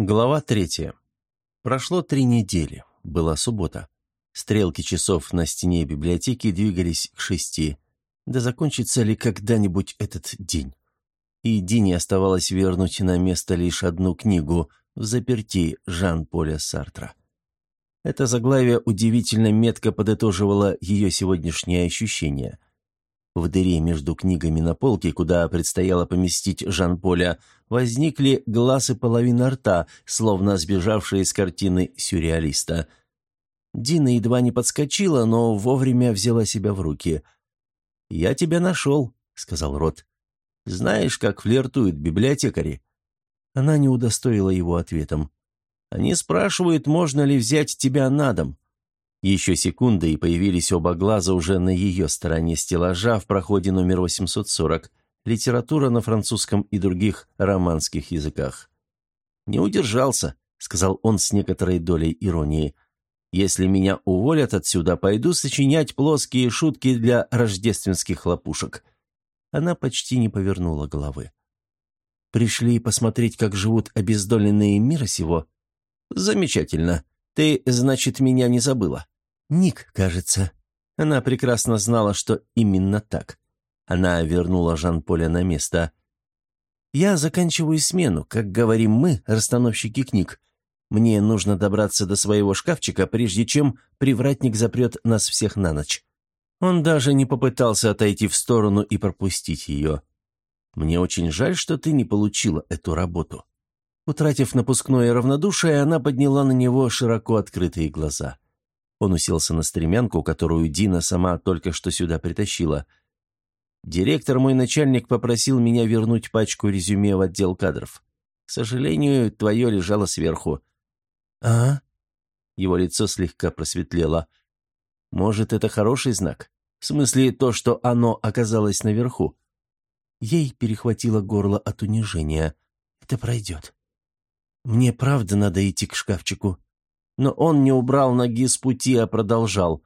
Глава третья. Прошло три недели. Была суббота. Стрелки часов на стене библиотеки двигались к шести. Да закончится ли когда-нибудь этот день? И Дине оставалось вернуть на место лишь одну книгу в заперти Жан-Поля Сартра. Это заглавие удивительно метко подытоживало ее сегодняшнее ощущение. В дыре между книгами на полке, куда предстояло поместить Жан-Поля, возникли глаз и половина рта, словно сбежавшие из картины сюрреалиста. Дина едва не подскочила, но вовремя взяла себя в руки. «Я тебя нашел», — сказал Рот. «Знаешь, как флиртуют библиотекари?» Она не удостоила его ответом. «Они спрашивают, можно ли взять тебя на дом. Еще секунды, и появились оба глаза уже на ее стороне стеллажа в проходе номер 840, литература на французском и других романских языках. «Не удержался», — сказал он с некоторой долей иронии. «Если меня уволят отсюда, пойду сочинять плоские шутки для рождественских хлопушек». Она почти не повернула головы. «Пришли посмотреть, как живут обездоленные мира сего?» «Замечательно. «Ты, значит, меня не забыла?» «Ник, кажется». Она прекрасно знала, что именно так. Она вернула Жан-Поля на место. «Я заканчиваю смену, как говорим мы, расстановщики книг. Мне нужно добраться до своего шкафчика, прежде чем привратник запрет нас всех на ночь». Он даже не попытался отойти в сторону и пропустить ее. «Мне очень жаль, что ты не получила эту работу». Утратив напускное равнодушие, она подняла на него широко открытые глаза. Он уселся на стремянку, которую Дина сама только что сюда притащила. «Директор, мой начальник, попросил меня вернуть пачку резюме в отдел кадров. К сожалению, твое лежало сверху». «А?» Его лицо слегка просветлело. «Может, это хороший знак? В смысле, то, что оно оказалось наверху?» Ей перехватило горло от унижения. «Это пройдет». Мне правда надо идти к шкафчику. Но он не убрал ноги с пути, а продолжал.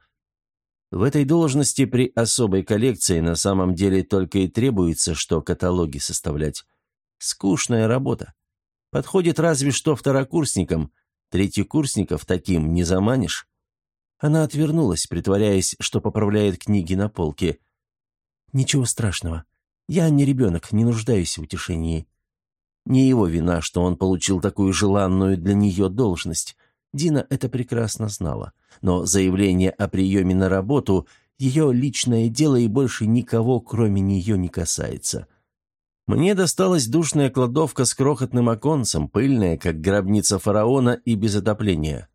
В этой должности при особой коллекции на самом деле только и требуется, что каталоги составлять. Скучная работа. Подходит разве что второкурсникам. Третьекурсников таким не заманишь. Она отвернулась, притворяясь, что поправляет книги на полке. «Ничего страшного. Я не ребенок, не нуждаюсь в утешении. Не его вина, что он получил такую желанную для нее должность. Дина это прекрасно знала. Но заявление о приеме на работу – ее личное дело и больше никого, кроме нее, не касается. Мне досталась душная кладовка с крохотным оконцем, пыльная, как гробница фараона и без отопления.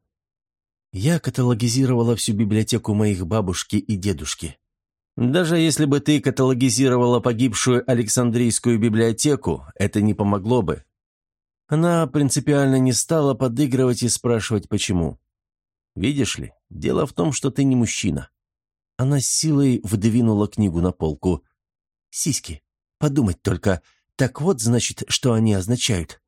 Я каталогизировала всю библиотеку моих бабушки и дедушки. Даже если бы ты каталогизировала погибшую Александрийскую библиотеку, это не помогло бы. Она принципиально не стала подыгрывать и спрашивать, почему. Видишь ли, дело в том, что ты не мужчина. Она силой выдвинула книгу на полку. Сиськи. Подумать только. Так вот, значит, что они означают.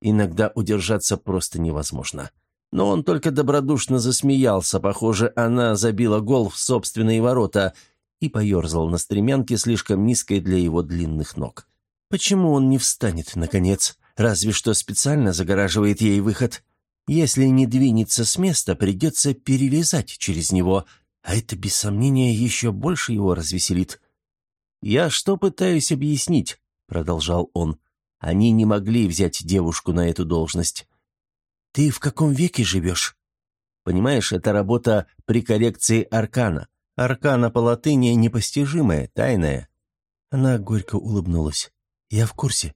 Иногда удержаться просто невозможно. Но он только добродушно засмеялся. Похоже, она забила гол в собственные ворота — и поерзал на стремянке, слишком низкой для его длинных ног. Почему он не встанет, наконец? Разве что специально загораживает ей выход. Если не двинется с места, придется перелезать через него, а это, без сомнения, еще больше его развеселит. «Я что пытаюсь объяснить?» — продолжал он. «Они не могли взять девушку на эту должность». «Ты в каком веке живешь?» «Понимаешь, это работа при коррекции аркана. Аркана по латыни непостижимая, тайная». Она горько улыбнулась. «Я в курсе».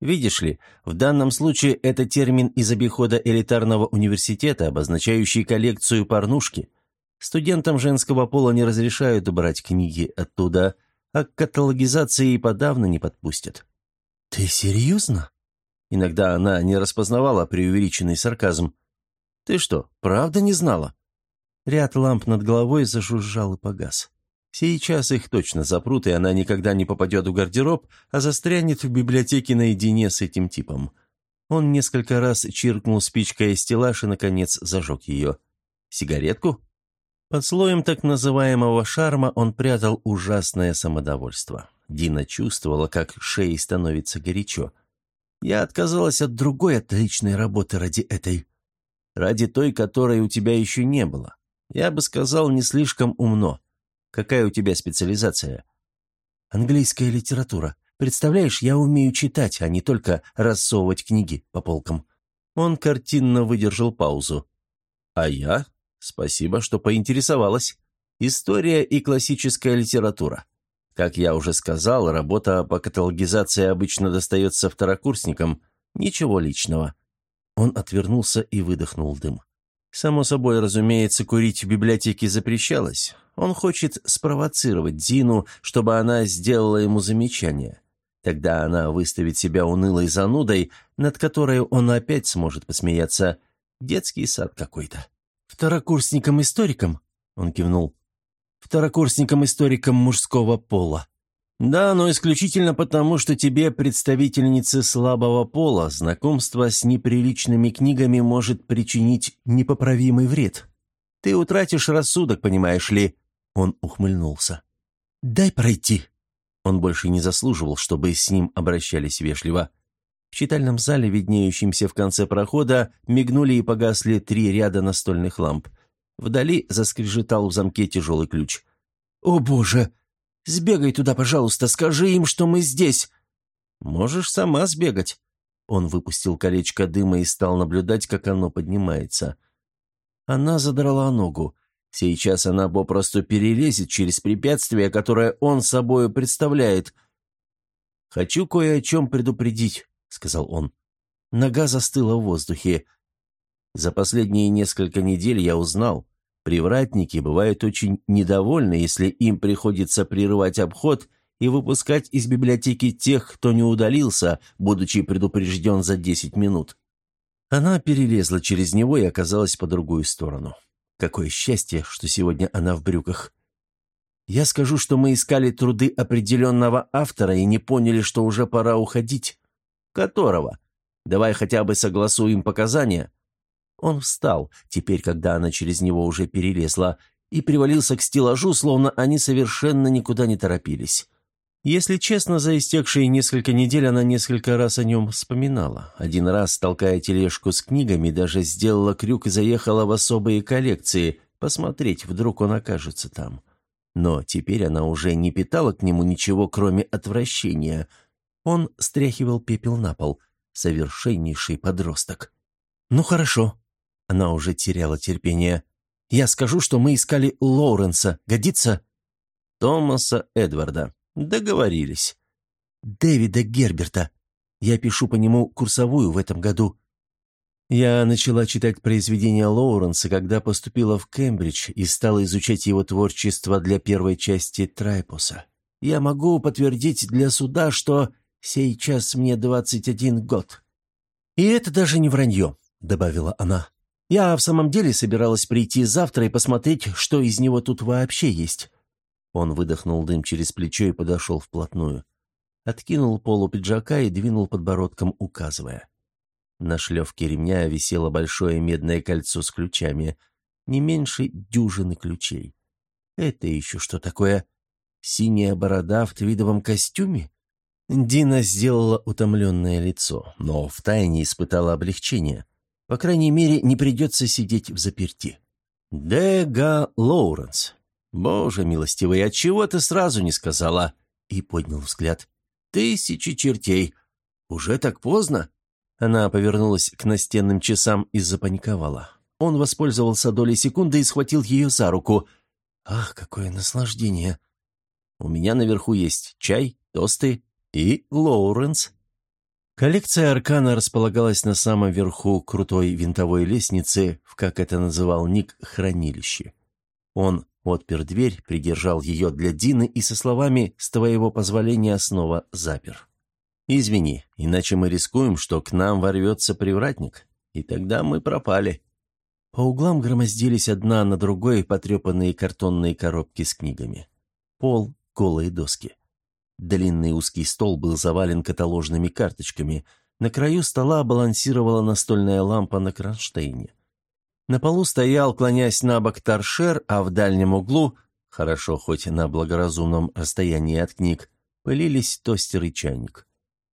Видишь ли, в данном случае это термин из обихода элитарного университета, обозначающий коллекцию порнушки. Студентам женского пола не разрешают брать книги оттуда, а к каталогизации подавно не подпустят. «Ты серьезно?» Иногда она не распознавала преувеличенный сарказм. «Ты что, правда не знала?» Ряд ламп над головой зажужжал и погас. Сейчас их точно запрут, и она никогда не попадет в гардероб, а застрянет в библиотеке наедине с этим типом. Он несколько раз чиркнул спичкой стеллаж и, наконец, зажег ее. Сигаретку? Под слоем так называемого шарма он прятал ужасное самодовольство. Дина чувствовала, как шее становится горячо. Я отказалась от другой отличной работы ради этой. Ради той, которой у тебя еще не было. Я бы сказал, не слишком умно. Какая у тебя специализация? Английская литература. Представляешь, я умею читать, а не только рассовывать книги по полкам. Он картинно выдержал паузу. А я? Спасибо, что поинтересовалась. История и классическая литература. Как я уже сказал, работа по каталогизации обычно достается второкурсникам. Ничего личного. Он отвернулся и выдохнул дым. Само собой, разумеется, курить в библиотеке запрещалось. Он хочет спровоцировать Зину, чтобы она сделала ему замечание. Тогда она выставит себя унылой занудой, над которой он опять сможет посмеяться. Детский сад какой-то. «Второкурсником-историком?» — он кивнул. «Второкурсником-историком мужского пола». «Да, но исключительно потому, что тебе, представительнице слабого пола, знакомство с неприличными книгами может причинить непоправимый вред. Ты утратишь рассудок, понимаешь ли?» Он ухмыльнулся. «Дай пройти». Он больше не заслуживал, чтобы с ним обращались вежливо. В читальном зале, виднеющемся в конце прохода, мигнули и погасли три ряда настольных ламп. Вдали заскрежетал в замке тяжелый ключ. «О, боже!» Сбегай туда, пожалуйста, скажи им, что мы здесь». «Можешь сама сбегать». Он выпустил колечко дыма и стал наблюдать, как оно поднимается. Она задрала ногу. Сейчас она попросту перелезет через препятствие, которое он собою представляет. «Хочу кое о чем предупредить», — сказал он. Нога застыла в воздухе. За последние несколько недель я узнал, Привратники бывают очень недовольны, если им приходится прерывать обход и выпускать из библиотеки тех, кто не удалился, будучи предупрежден за 10 минут. Она перелезла через него и оказалась по другую сторону. Какое счастье, что сегодня она в брюках. Я скажу, что мы искали труды определенного автора и не поняли, что уже пора уходить. Которого? Давай хотя бы согласуем показания. Он встал, теперь, когда она через него уже перелезла, и привалился к стеллажу, словно они совершенно никуда не торопились. Если честно, за истекшие несколько недель она несколько раз о нем вспоминала. Один раз, толкая тележку с книгами, даже сделала крюк и заехала в особые коллекции, посмотреть, вдруг он окажется там. Но теперь она уже не питала к нему ничего, кроме отвращения. Он стряхивал пепел на пол. Совершеннейший подросток. «Ну хорошо», она уже теряла терпение. «Я скажу, что мы искали Лоуренса. Годится?» «Томаса Эдварда. Договорились». «Дэвида Герберта. Я пишу по нему курсовую в этом году». Я начала читать произведения Лоуренса, когда поступила в Кембридж и стала изучать его творчество для первой части Трайпуса. Я могу подтвердить для суда, что сейчас мне 21 год. «И это даже не вранье», — добавила она. Я в самом деле собиралась прийти завтра и посмотреть, что из него тут вообще есть». Он выдохнул дым через плечо и подошел вплотную. Откинул полу пиджака и двинул подбородком, указывая. На шлевке ремня висело большое медное кольцо с ключами, не меньше дюжины ключей. Это еще что такое? Синяя борода в твидовом костюме? Дина сделала утомленное лицо, но втайне испытала облегчение. По крайней мере, не придется сидеть в заперти. Дега Лоуренс. Боже милостивый, отчего ты сразу не сказала? И поднял взгляд. Тысячи чертей. Уже так поздно? Она повернулась к настенным часам и запаниковала. Он воспользовался долей секунды и схватил ее за руку. «Ах, какое наслаждение! У меня наверху есть чай, тосты и Лоуренс». Коллекция Аркана располагалась на самом верху крутой винтовой лестницы в, как это называл Ник, хранилище. Он отпер дверь, придержал ее для Дины и со словами «С твоего позволения снова запер». «Извини, иначе мы рискуем, что к нам ворвется привратник, и тогда мы пропали». По углам громоздились одна на другой потрепанные картонные коробки с книгами. Пол — голые доски. Длинный узкий стол был завален каталожными карточками. На краю стола балансировала настольная лампа на кронштейне. На полу стоял, клонясь на бок, торшер, а в дальнем углу, хорошо хоть на благоразумном расстоянии от книг, пылились тостер и чайник.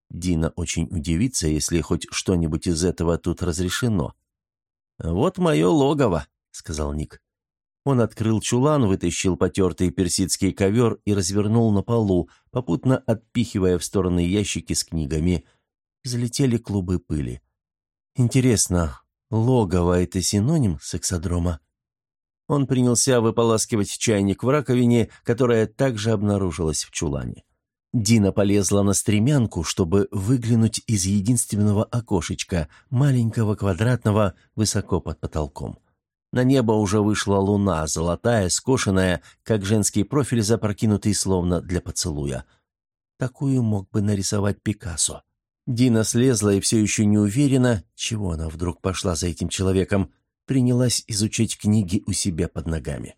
Дина очень удивится, если хоть что-нибудь из этого тут разрешено. «Вот мое логово», — сказал Ник. Он открыл чулан, вытащил потертый персидский ковер и развернул на полу, попутно отпихивая в стороны ящики с книгами. Залетели клубы пыли. «Интересно, логово — это синоним сексодрома?» Он принялся выполаскивать чайник в раковине, которая также обнаружилась в чулане. Дина полезла на стремянку, чтобы выглянуть из единственного окошечка, маленького квадратного, высоко под потолком. На небо уже вышла луна, золотая, скошенная, как женский профиль, запрокинутый словно для поцелуя. Такую мог бы нарисовать Пикассо. Дина слезла и все еще не уверена, чего она вдруг пошла за этим человеком, принялась изучать книги у себя под ногами.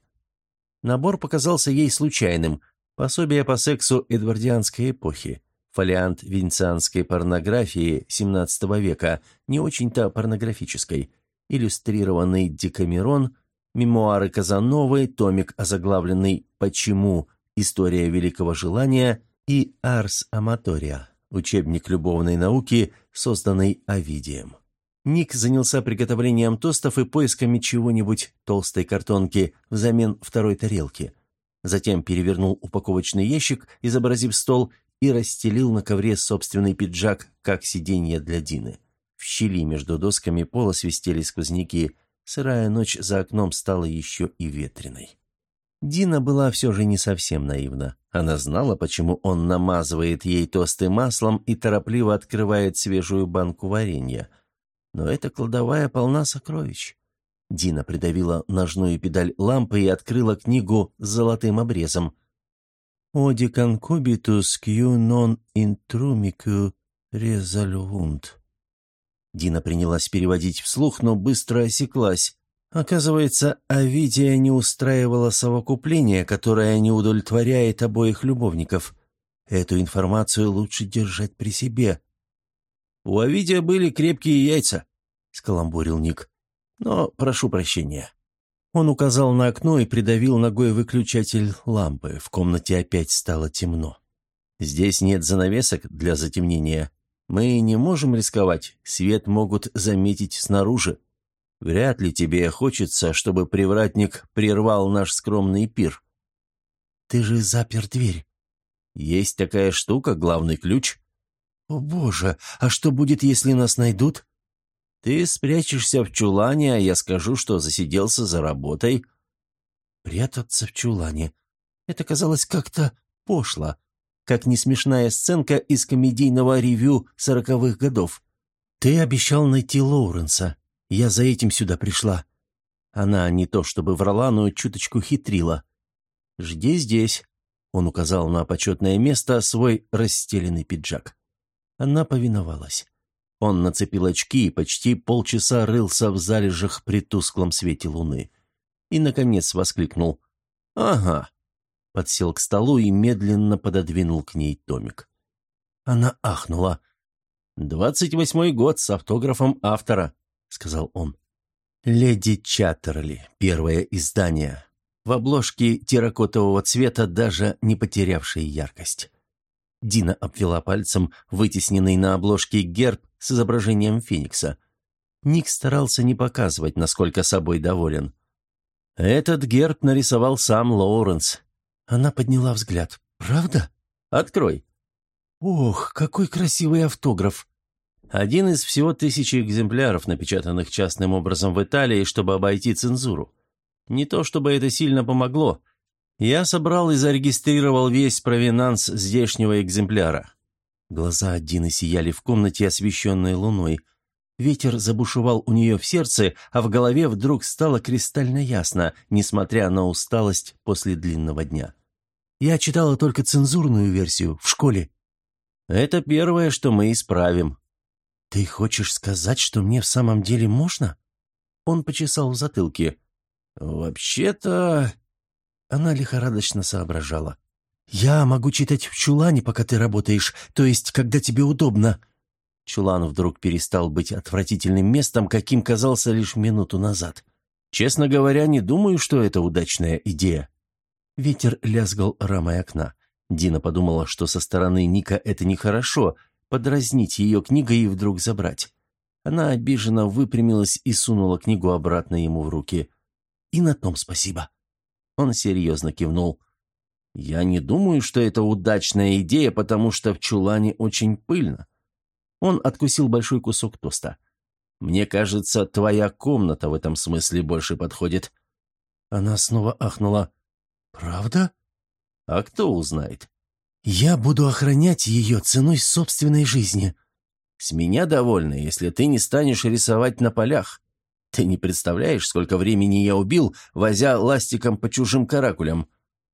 Набор показался ей случайным. Пособие по сексу эдвардианской эпохи, фолиант венецианской порнографии XVII века, не очень-то порнографической, иллюстрированный Декамерон, мемуары Казановой, томик, озаглавленный «Почему? История великого желания» и «Арс Аматория», учебник любовной науки, созданный Овидием. Ник занялся приготовлением тостов и поисками чего-нибудь толстой картонки взамен второй тарелки. Затем перевернул упаковочный ящик, изобразив стол, и расстелил на ковре собственный пиджак, как сиденье для Дины. В щели между досками пола свистели сквозняки. Сырая ночь за окном стала еще и ветреной. Дина была все же не совсем наивна. Она знала, почему он намазывает ей тосты маслом и торопливо открывает свежую банку варенья. Но эта кладовая полна сокровищ. Дина придавила ножную педаль лампы и открыла книгу с золотым обрезом. «Оди конкубитус кью нон интрумикю резольвунт». Дина принялась переводить вслух, но быстро осеклась. Оказывается, Авидия не устраивала совокупление, которое не удовлетворяет обоих любовников. Эту информацию лучше держать при себе. «У Авидия были крепкие яйца», — скаламбурил Ник. «Но прошу прощения». Он указал на окно и придавил ногой выключатель лампы. В комнате опять стало темно. «Здесь нет занавесок для затемнения. Мы не можем рисковать, свет могут заметить снаружи. Вряд ли тебе хочется, чтобы привратник прервал наш скромный пир. Ты же запер дверь. Есть такая штука, главный ключ. О боже, а что будет, если нас найдут? Ты спрячешься в чулане, а я скажу, что засиделся за работой. Прятаться в чулане. Это казалось как-то пошло как несмешная сценка из комедийного ревю сороковых годов. «Ты обещал найти Лоуренса. Я за этим сюда пришла». Она не то чтобы врала, но чуточку хитрила. «Жди здесь», — он указал на почетное место свой расстеленный пиджак. Она повиновалась. Он нацепил очки и почти полчаса рылся в залежах при тусклом свете луны. И, наконец, воскликнул. «Ага, подсел к столу и медленно пододвинул к ней томик. Она ахнула. «Двадцать восьмой год с автографом автора», — сказал он. «Леди Чаттерли, первое издание. В обложке терракотового цвета, даже не потерявшей яркость». Дина обвела пальцем вытесненный на обложке герб с изображением Феникса. Ник старался не показывать, насколько собой доволен. Этот герб нарисовал сам Лоуренс, она подняла взгляд. «Правда? Открой». «Ох, какой красивый автограф!» Один из всего тысячи экземпляров, напечатанных частным образом в Италии, чтобы обойти цензуру. Не то чтобы это сильно помогло. Я собрал и зарегистрировал весь провинанс здешнего экземпляра. Глаза Дины сияли в комнате, освещенной луной. Ветер забушевал у нее в сердце, а в голове вдруг стало кристально ясно, несмотря на усталость после длинного дня. Я читала только цензурную версию в школе». «Это первое, что мы исправим». «Ты хочешь сказать, что мне в самом деле можно?» Он почесал в затылке. «Вообще-то...» Она лихорадочно соображала. «Я могу читать в чулане, пока ты работаешь, то есть, когда тебе удобно». Чулан вдруг перестал быть отвратительным местом, каким казался лишь минуту назад. «Честно говоря, не думаю, что это удачная идея». Ветер лязгал рамой окна. Дина подумала, что со стороны Ника это нехорошо. подразнить ее книгой и вдруг забрать. Она обиженно выпрямилась и сунула книгу обратно ему в руки. «И на том спасибо». Он серьезно кивнул. «Я не думаю, что это удачная идея, потому что в чулане очень пыльно». Он откусил большой кусок тоста. «Мне кажется, твоя комната в этом смысле больше подходит». Она снова ахнула. «Правда?» «А кто узнает?» «Я буду охранять ее ценой собственной жизни». «С меня довольно, если ты не станешь рисовать на полях. Ты не представляешь, сколько времени я убил, возя ластиком по чужим каракулям».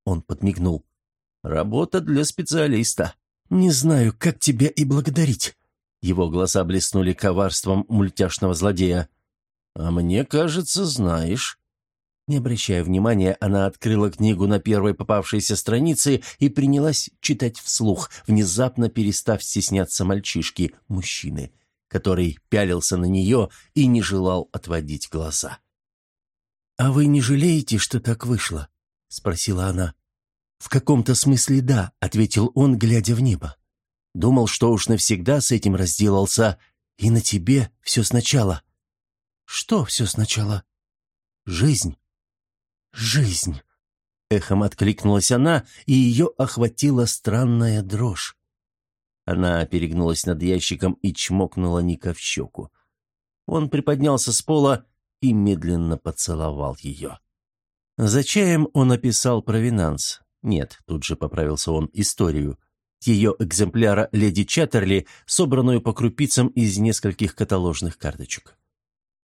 Он подмигнул. «Работа для специалиста». «Не знаю, как тебя и благодарить». Его глаза блеснули коварством мультяшного злодея. «А мне кажется, знаешь». Не обращая внимания, она открыла книгу на первой попавшейся странице и принялась читать вслух, внезапно перестав стесняться мальчишки, мужчины, который пялился на нее и не желал отводить глаза. «А вы не жалеете, что так вышло?» — спросила она. «В каком-то смысле да», — ответил он, глядя в небо. «Думал, что уж навсегда с этим разделался, и на тебе все сначала». «Что все сначала?» «Жизнь». «Жизнь!» Эхом откликнулась она, и ее охватила странная дрожь. Она перегнулась над ящиком и чмокнула Ника в щеку. Он приподнялся с пола и медленно поцеловал ее. За чаем он описал провинанс. Нет, тут же поправился он, историю. Ее экземпляра «Леди Чаттерли», собранную по крупицам из нескольких каталожных карточек.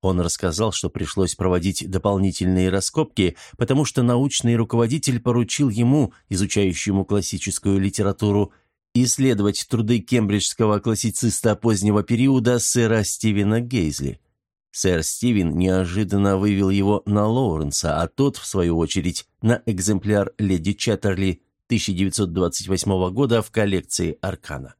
Он рассказал, что пришлось проводить дополнительные раскопки, потому что научный руководитель поручил ему, изучающему классическую литературу, исследовать труды кембриджского классициста позднего периода сэра Стивена Гейзли. Сэр Стивен неожиданно вывел его на Лоуренса, а тот, в свою очередь, на экземпляр «Леди Чаттерли» 1928 года в коллекции «Аркана».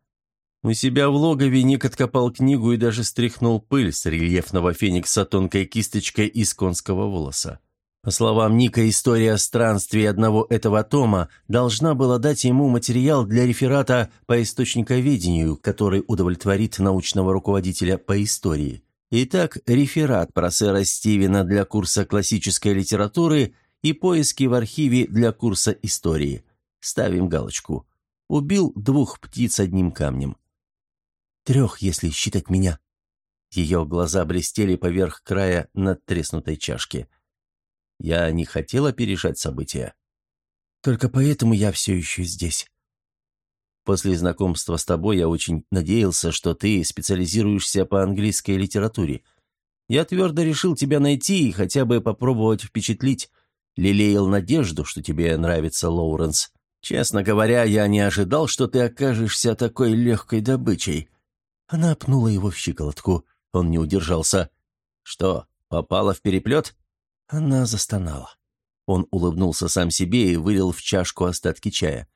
У себя в логове Ник откопал книгу и даже стряхнул пыль с рельефного феникса тонкой кисточкой из конского волоса. По словам Ника, история странствий одного этого тома должна была дать ему материал для реферата по источниковедению, который удовлетворит научного руководителя по истории. Итак, реферат про сэра Стивена для курса классической литературы и поиски в архиве для курса истории. Ставим галочку. Убил двух птиц одним камнем. Трех, если считать меня». Ее глаза блестели поверх края надтреснутой чашки. Я не хотела опережать события. Только поэтому я все еще здесь. После знакомства с тобой я очень надеялся, что ты специализируешься по английской литературе. Я твердо решил тебя найти и хотя бы попробовать впечатлить. Лелеял надежду, что тебе нравится Лоуренс. Честно говоря, я не ожидал, что ты окажешься такой легкой добычей. Она пнула его в щиколотку. Он не удержался. «Что, попала в переплет?» Она застонала. Он улыбнулся сам себе и вылил в чашку остатки чая.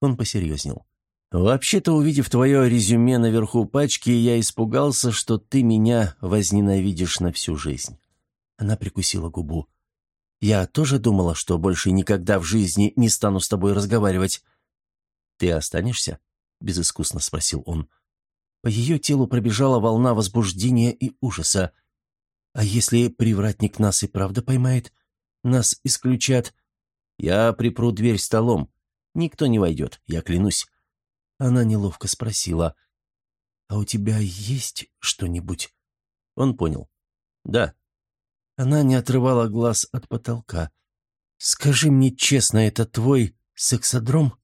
Он посерьезнел. «Вообще-то, увидев твое резюме наверху пачки, я испугался, что ты меня возненавидишь на всю жизнь». Она прикусила губу. «Я тоже думала, что больше никогда в жизни не стану с тобой разговаривать». «Ты останешься?» — безыскусно спросил он. По ее телу пробежала волна возбуждения и ужаса. «А если привратник нас и правда поймает? Нас исключат?» «Я припру дверь столом. Никто не войдет, я клянусь». Она неловко спросила. «А у тебя есть что-нибудь?» Он понял. «Да». Она не отрывала глаз от потолка. «Скажи мне честно, это твой сексодром?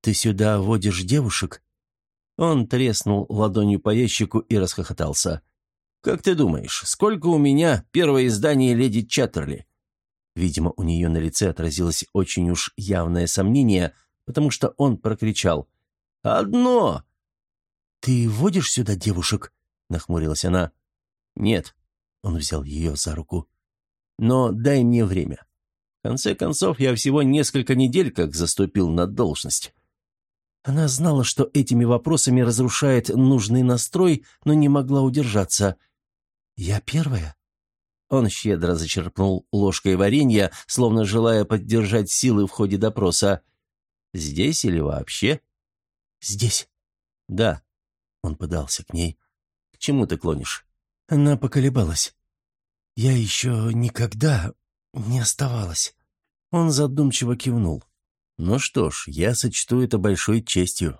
Ты сюда водишь девушек?» Он треснул ладонью по ящику и расхохотался. «Как ты думаешь, сколько у меня первое издание «Леди Чаттерли»?» Видимо, у нее на лице отразилось очень уж явное сомнение, потому что он прокричал. «Одно!» «Ты водишь сюда девушек?» — нахмурилась она. «Нет», — он взял ее за руку. «Но дай мне время. В конце концов, я всего несколько недель как заступил на должность. Она знала, что этими вопросами разрушает нужный настрой, но не могла удержаться. «Я первая?» Он щедро зачерпнул ложкой варенья, словно желая поддержать силы в ходе допроса. «Здесь или вообще?» «Здесь». «Да». Он подался к ней. «К чему ты клонишь?» Она поколебалась. «Я еще никогда не оставалась». Он задумчиво кивнул. «Ну что ж, я сочту это большой честью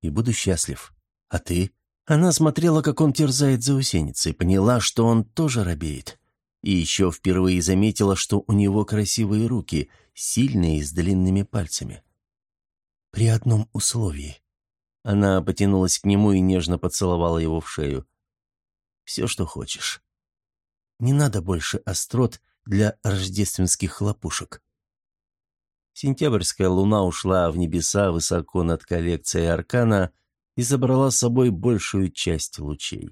и буду счастлив. А ты?» Она смотрела, как он терзает заусеницей, поняла, что он тоже робеет. И еще впервые заметила, что у него красивые руки, сильные, с длинными пальцами. «При одном условии». Она потянулась к нему и нежно поцеловала его в шею. «Все, что хочешь. Не надо больше острот для рождественских хлопушек». Сентябрьская луна ушла в небеса высоко над коллекцией Аркана и забрала с собой большую часть лучей.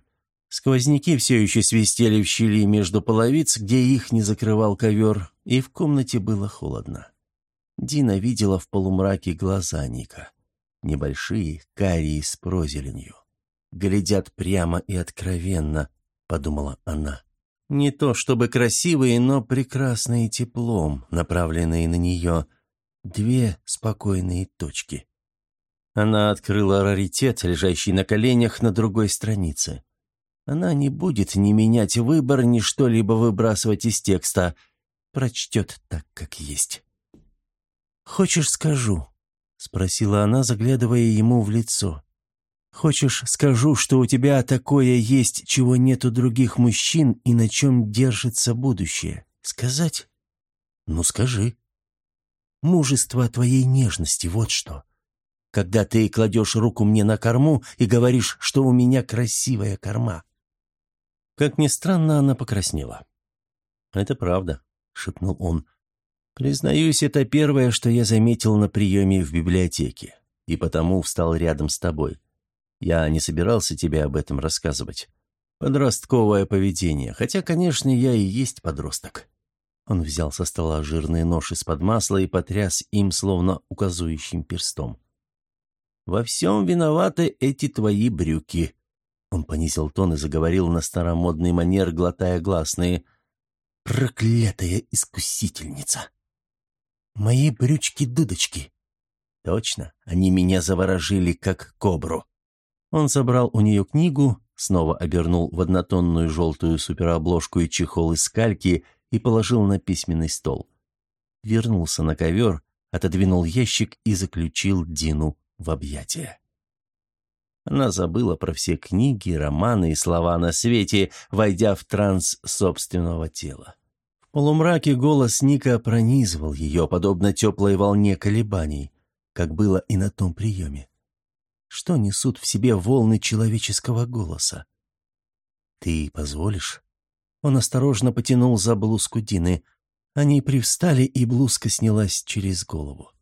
Сквозняки все еще свистели в щели между половиц, где их не закрывал ковер, и в комнате было холодно. Дина видела в полумраке глаза Ника. Небольшие, карие с прозеленью. «Глядят прямо и откровенно», — подумала она. Не то чтобы красивые, но прекрасные теплом, направленные на нее — Две спокойные точки. Она открыла раритет, лежащий на коленях на другой странице. Она не будет ни менять выбор, ни что-либо выбрасывать из текста. Прочтет так, как есть. «Хочешь, скажу?» — спросила она, заглядывая ему в лицо. «Хочешь, скажу, что у тебя такое есть, чего нет у других мужчин и на чем держится будущее? Сказать?» «Ну, скажи», Мужество твоей нежности, вот что. Когда ты кладешь руку мне на корму и говоришь, что у меня красивая корма. Как ни странно, она покраснела. «Это правда», — шепнул он. «Признаюсь, это первое, что я заметил на приеме в библиотеке, и потому встал рядом с тобой. Я не собирался тебе об этом рассказывать. Подростковое поведение, хотя, конечно, я и есть подросток». Он взял со стола жирный нож из-под масла и потряс им, словно указующим перстом. «Во всем виноваты эти твои брюки». Он понизил тон и заговорил на старомодный манер, глотая гласные. «Проклятая искусительница!» «Мои брючки-дудочки!» «Точно, они меня заворожили, как кобру». Он собрал у нее книгу, снова обернул в однотонную желтую суперобложку и чехол из скальки — и положил на письменный стол. Вернулся на ковер, отодвинул ящик и заключил Дину в объятия. Она забыла про все книги, романы и слова на свете, войдя в транс собственного тела. В полумраке голос Ника пронизывал ее, подобно теплой волне колебаний, как было и на том приеме. Что несут в себе волны человеческого голоса? «Ты позволишь?» Он осторожно потянул за блузку Дины. Они привстали, и блузка снялась через голову.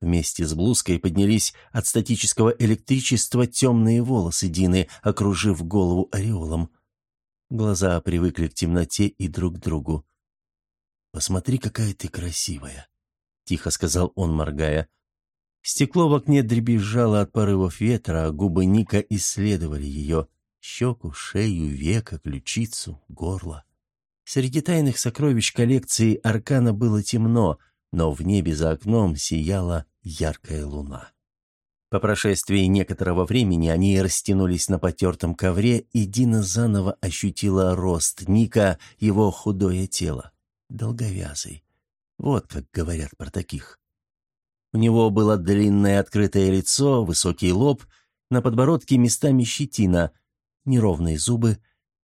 Вместе с блузкой поднялись от статического электричества темные волосы Дины, окружив голову ореолом. Глаза привыкли к темноте и друг к другу. «Посмотри, какая ты красивая», — тихо сказал он, моргая. Стекло в окне дребезжало от порывов ветра, а губы Ника исследовали ее. Щеку, шею, века, ключицу, горло. Среди тайных сокровищ коллекции Аркана было темно, но в небе за окном сияла яркая луна. По прошествии некоторого времени они растянулись на потертом ковре, и Дина заново ощутила рост Ника, его худое тело, долговязый. Вот как говорят про таких. У него было длинное открытое лицо, высокий лоб, на подбородке местами щетина, неровные зубы,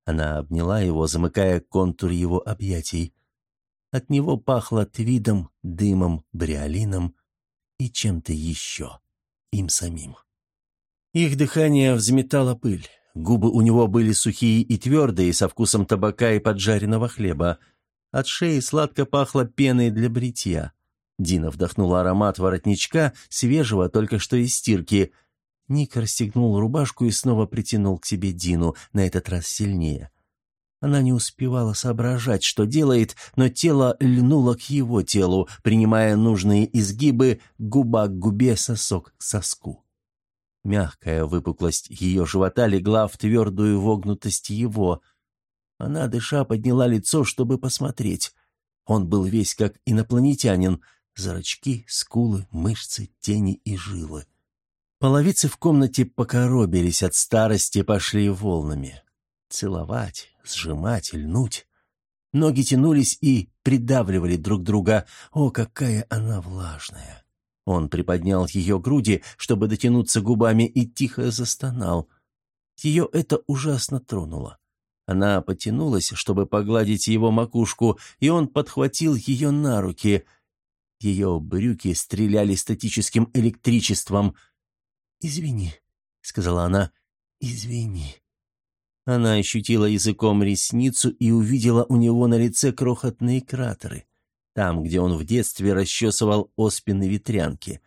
она обняла его, замыкая контур его объятий. От него пахло твидом, дымом, бриолином и чем-то еще, им самим. Их дыхание взметало пыль. Губы у него были сухие и твердые, со вкусом табака и поджаренного хлеба. От шеи сладко пахло пеной для бритья. Дина вдохнула аромат воротничка, свежего только что из стирки – Ник расстегнул рубашку и снова притянул к себе Дину, на этот раз сильнее. Она не успевала соображать, что делает, но тело льнуло к его телу, принимая нужные изгибы губа к губе, сосок к соску. Мягкая выпуклость ее живота легла в твердую вогнутость его. Она, дыша, подняла лицо, чтобы посмотреть. Он был весь как инопланетянин. Зрачки, скулы, мышцы, тени и жилы. Половицы в комнате покоробились от старости, пошли волнами. Целовать, сжимать, льнуть. Ноги тянулись и придавливали друг друга. О, какая она влажная! Он приподнял ее груди, чтобы дотянуться губами, и тихо застонал. Ее это ужасно тронуло. Она потянулась, чтобы погладить его макушку, и он подхватил ее на руки. Ее брюки стреляли статическим электричеством. «Извини», — сказала она, — «извини». Она ощутила языком ресницу и увидела у него на лице крохотные кратеры, там, где он в детстве расчесывал оспины ветрянки.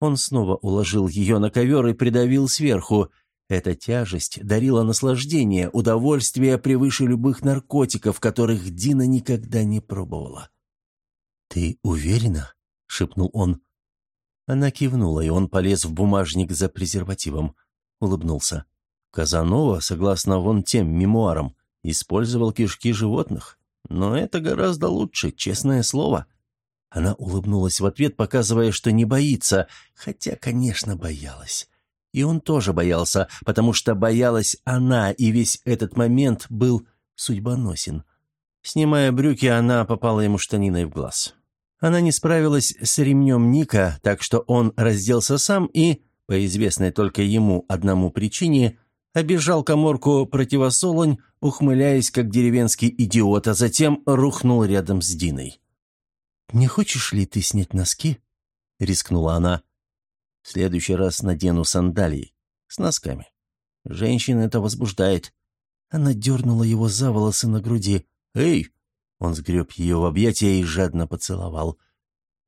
Он снова уложил ее на ковер и придавил сверху — эта тяжесть дарила наслаждение, удовольствие превыше любых наркотиков, которых Дина никогда не пробовала. «Ты уверена?» — шепнул он. Она кивнула, и он полез в бумажник за презервативом. Улыбнулся. Казанова, согласно вон тем мемуарам, использовал кишки животных. Но это гораздо лучше, честное слово. Она улыбнулась в ответ, показывая, что не боится, хотя, конечно, боялась. И он тоже боялся, потому что боялась она, и весь этот момент был судьбоносен. Снимая брюки, она попала ему штаниной в глаз. Она не справилась с ремнем Ника, так что он разделся сам и, по известной только ему одному причине, обежал коморку противосолонь, ухмыляясь, как деревенский идиот, а затем рухнул рядом с Диной. «Не хочешь ли ты снять носки?» — рискнула она. В следующий раз надену сандалии. С носками. Женщина это возбуждает. Она дернула его за волосы на груди. «Эй!» Он сгреб ее в объятия и жадно поцеловал.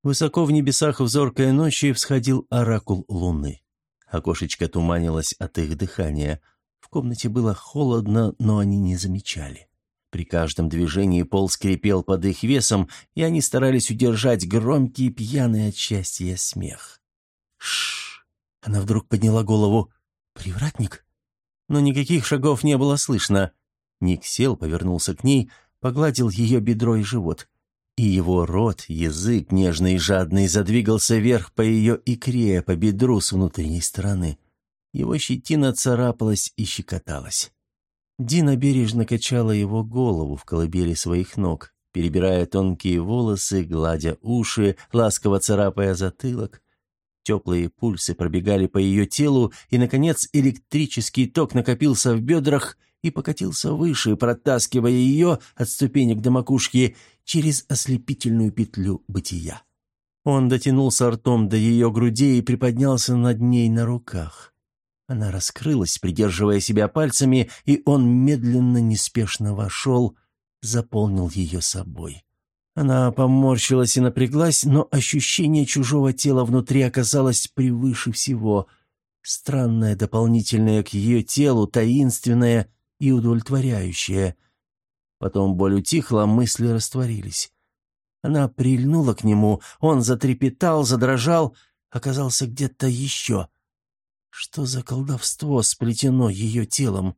Высоко в небесах в зоркой ночи всходил оракул луны. Окошечко туманилось от их дыхания. В комнате было холодно, но они не замечали. При каждом движении пол скрипел под их весом, и они старались удержать громкий пьяный от счастья смех. Шш! Она вдруг подняла голову. «Привратник?» Но никаких шагов не было слышно. Ник сел, повернулся к ней, погладил ее бедро и живот. И его рот, язык, нежный и жадный, задвигался вверх по ее икре, по бедру с внутренней стороны. Его щетина царапалась и щекоталась. Дина бережно качала его голову в колыбели своих ног, перебирая тонкие волосы, гладя уши, ласково царапая затылок. Теплые пульсы пробегали по ее телу, и, наконец, электрический ток накопился в бедрах и покатился выше, протаскивая ее от ступенек до макушки через ослепительную петлю бытия. Он дотянулся ртом до ее груди и приподнялся над ней на руках. Она раскрылась, придерживая себя пальцами, и он медленно, неспешно вошел, заполнил ее собой. Она поморщилась и напряглась, но ощущение чужого тела внутри оказалось превыше всего. Странное дополнительное к ее телу, таинственное и удовлетворяющее. Потом боль утихла, мысли растворились. Она прильнула к нему, он затрепетал, задрожал, оказался где-то еще. Что за колдовство сплетено ее телом?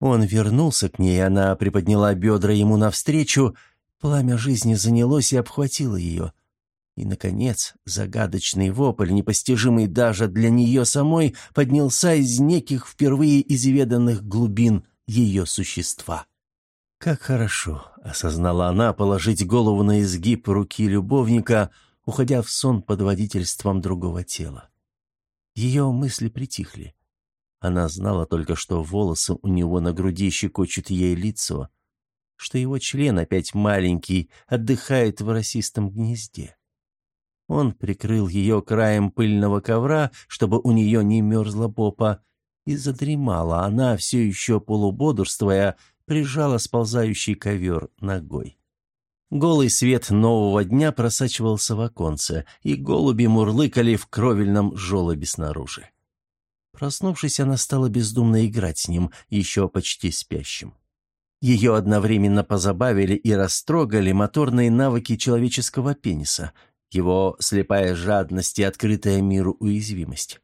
Он вернулся к ней, она приподняла бедра ему навстречу — Пламя жизни занялось и обхватило ее. И, наконец, загадочный вопль, непостижимый даже для нее самой, поднялся из неких впервые изведанных глубин ее существа. «Как хорошо», — осознала она, положить голову на изгиб руки любовника, уходя в сон под водительством другого тела. Ее мысли притихли. Она знала только, что волосы у него на груди щекочут ей лицо — что его член опять маленький, отдыхает в росистом гнезде. Он прикрыл ее краем пыльного ковра, чтобы у нее не мерзла попа, и задремала. Она, все еще полубодрствуя, прижала сползающий ковер ногой. Голый свет нового дня просачивался в оконце, и голуби мурлыкали в кровельном желобе снаружи. Проснувшись, она стала бездумно играть с ним, еще почти спящим. Ее одновременно позабавили и растрогали моторные навыки человеческого пениса, его слепая жадность и открытая миру уязвимость.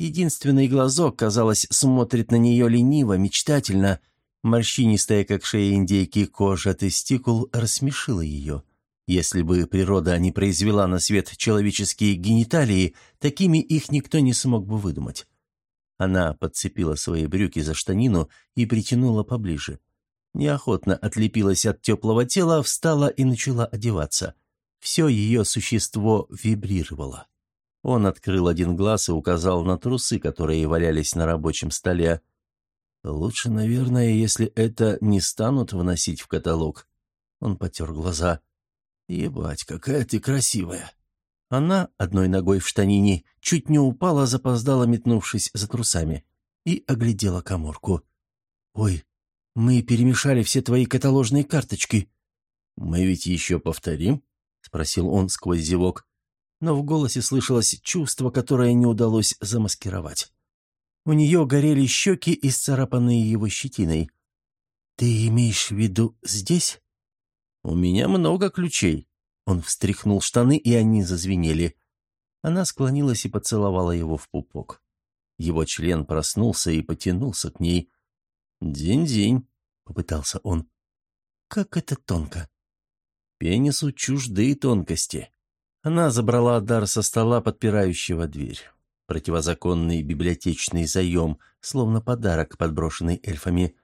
Единственный глазок, казалось, смотрит на нее лениво, мечтательно. Морщинистая, как шея индейки, кожа тестикул рассмешила ее. Если бы природа не произвела на свет человеческие гениталии, такими их никто не смог бы выдумать. Она подцепила свои брюки за штанину и притянула поближе. Неохотно отлепилась от теплого тела, встала и начала одеваться. Все ее существо вибрировало. Он открыл один глаз и указал на трусы, которые валялись на рабочем столе. «Лучше, наверное, если это не станут вносить в каталог». Он потер глаза. «Ебать, какая ты красивая!» Она, одной ногой в штанине, чуть не упала, запоздала, метнувшись за трусами, и оглядела коморку. «Ой, мы перемешали все твои каталожные карточки». «Мы ведь еще повторим?» — спросил он сквозь зевок. Но в голосе слышалось чувство, которое не удалось замаскировать. У нее горели щеки, исцарапанные его щетиной. «Ты имеешь в виду здесь?» «У меня много ключей». Он встряхнул штаны, и они зазвенели. Она склонилась и поцеловала его в пупок. Его член проснулся и потянулся к ней. «День-день», — попытался он. «Как это тонко!» Пенису чужды тонкости. Она забрала дар со стола, подпирающего дверь. Противозаконный библиотечный заем, словно подарок, подброшенный эльфами.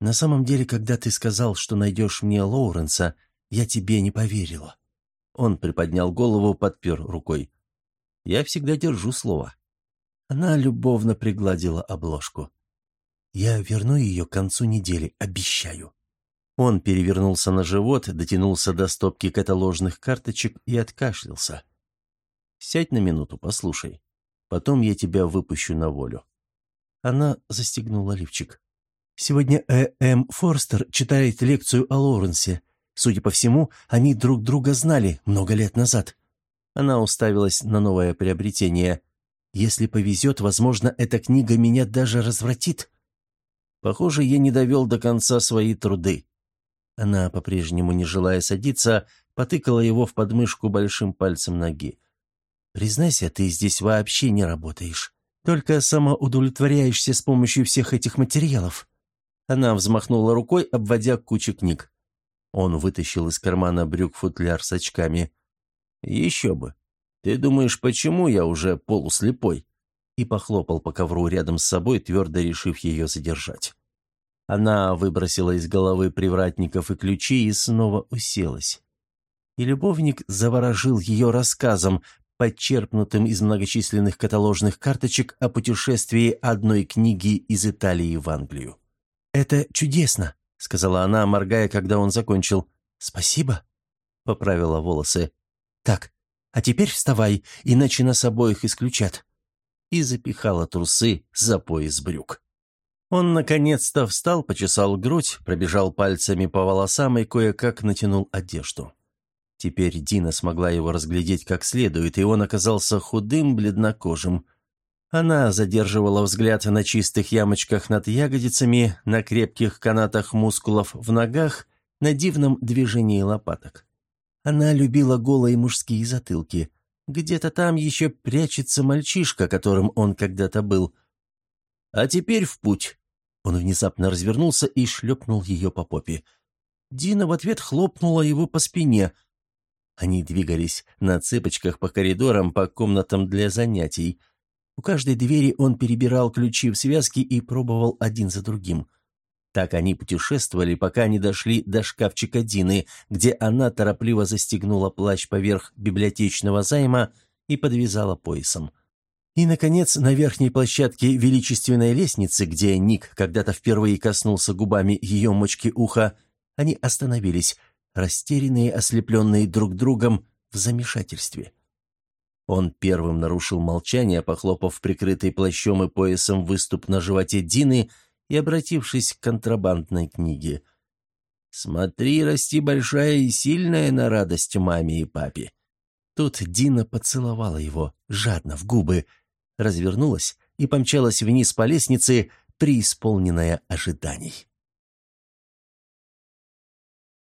«На самом деле, когда ты сказал, что найдешь мне Лоуренса, я тебе не поверила». Он приподнял голову, подпер рукой. «Я всегда держу слово». Она любовно пригладила обложку. «Я верну ее к концу недели, обещаю». Он перевернулся на живот, дотянулся до стопки каталожных карточек и откашлялся. «Сядь на минуту, послушай. Потом я тебя выпущу на волю». Она застегнула лифчик. «Сегодня Э. М. Форстер читает лекцию о Лоуренсе. Судя по всему, они друг друга знали много лет назад». Она уставилась на новое приобретение. «Если повезет, возможно, эта книга меня даже развратит». Похоже, я не довел до конца свои труды. Она, по-прежнему не желая садиться, потыкала его в подмышку большим пальцем ноги. «Признайся, ты здесь вообще не работаешь. Только самоудовлетворяешься с помощью всех этих материалов». Она взмахнула рукой, обводя кучу книг. Он вытащил из кармана брюк футляр с очками. «Еще бы. Ты думаешь, почему я уже полуслепой?» И похлопал по ковру рядом с собой, твердо решив ее задержать. Она выбросила из головы привратников и ключи и снова уселась. И любовник заворожил ее рассказом, подчерпнутым из многочисленных каталожных карточек о путешествии одной книги из Италии в Англию. «Это чудесно», — сказала она, моргая, когда он закончил. «Спасибо», — поправила волосы. «Так, а теперь вставай, иначе нас обоих исключат». И запихала трусы за пояс брюк. Он наконец-то встал, почесал грудь, пробежал пальцами по волосам и кое-как натянул одежду. Теперь Дина смогла его разглядеть как следует, и он оказался худым, бледнокожим. Она задерживала взгляд на чистых ямочках над ягодицами, на крепких канатах мускулов в ногах, на дивном движении лопаток. Она любила голые мужские затылки. Где-то там еще прячется мальчишка, которым он когда-то был. А теперь в путь. Он внезапно развернулся и шлепнул ее по попе. Дина в ответ хлопнула его по спине. Они двигались на цыпочках по коридорам, по комнатам для занятий. У каждой двери он перебирал ключи в связке и пробовал один за другим. Так они путешествовали, пока не дошли до шкафчика Дины, где она торопливо застегнула плащ поверх библиотечного займа и подвязала поясом. И, наконец, на верхней площадке величественной лестницы, где Ник когда-то впервые коснулся губами ее мочки уха, они остановились, растерянные, ослепленные друг другом в замешательстве. Он первым нарушил молчание, похлопав прикрытый плащом и поясом выступ на животе Дины и обратившись к контрабандной книге. «Смотри, расти большая и сильная на радость маме и папе». Тут Дина поцеловала его, жадно, в губы, развернулась и помчалась вниз по лестнице, преисполненная ожиданий.